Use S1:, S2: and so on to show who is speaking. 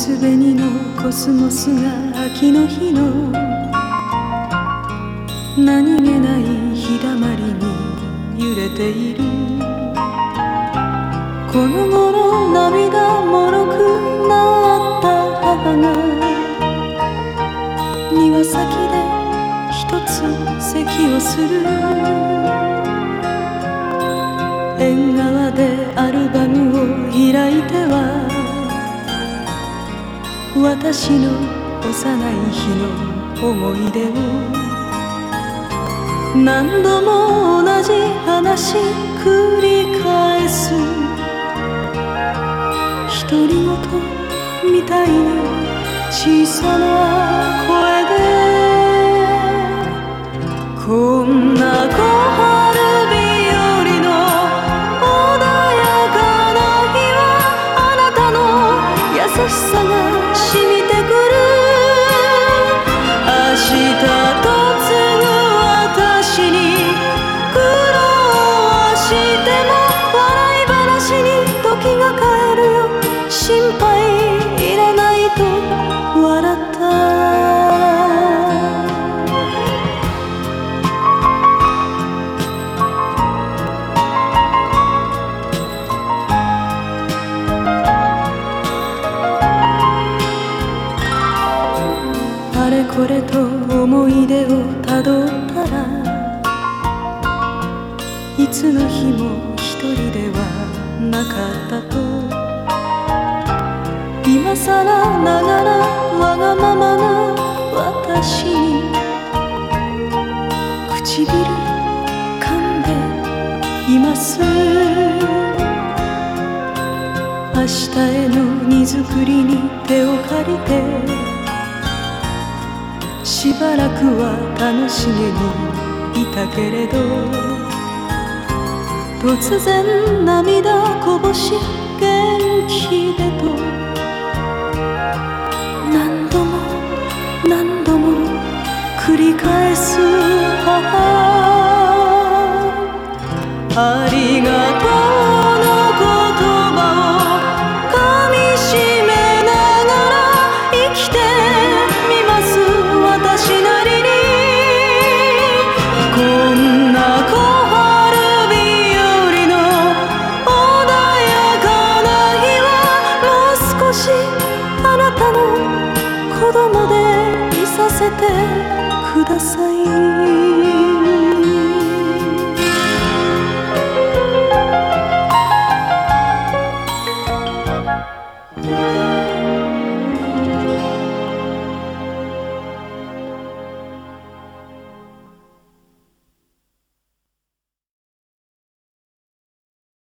S1: すべにのコスモスが秋の日の何気ない日だまりに揺れている。この頃涙もろくなった母が庭先で一つ咳をする。私の幼い日の思い出を。何度も同じ話繰り返す。独り言みたいに小さな声で。こんな小春日和の穏やかな日はあなたの優しさがこれと思い出をたどったらいつの日も一人ではなかったと。今さらながらわがままな私に唇噛んでいます。明日への荷造りに手を借りてしばらくは楽しげにいたけれど突然涙こぼし元気でと何度も何度も繰り返す母。ありてください。